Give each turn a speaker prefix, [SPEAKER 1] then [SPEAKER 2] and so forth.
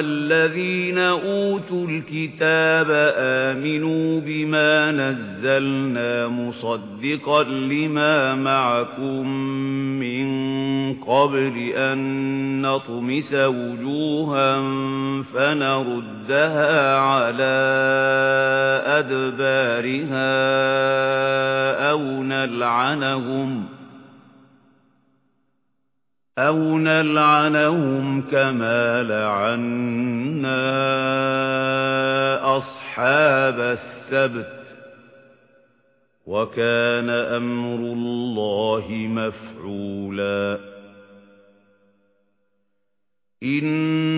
[SPEAKER 1] الَّذِينَ أُوتُوا الْكِتَابَ آمِنُوا بِمَا نَزَّلْنَا مُصَدِّقًا لِمَا مَعَكُمْ مِنْ قَبْلِ أَنْ نَطْمِسَ وُجُوهًا فَنَرُدَّهَا عَلَى أَدْبَارِهَا أَوْ نَلْعَنَهُمْ أَوْ نَلْعَنَهُمْ كَمَا لَعَنَّا أَصْحَابَ السَّبْتِ وَكَانَ أَمْرُ اللَّهِ مَفْعُولًا إِنَّ